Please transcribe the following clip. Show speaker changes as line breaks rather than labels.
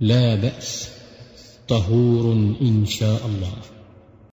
لا بأس طهور إن شاء الله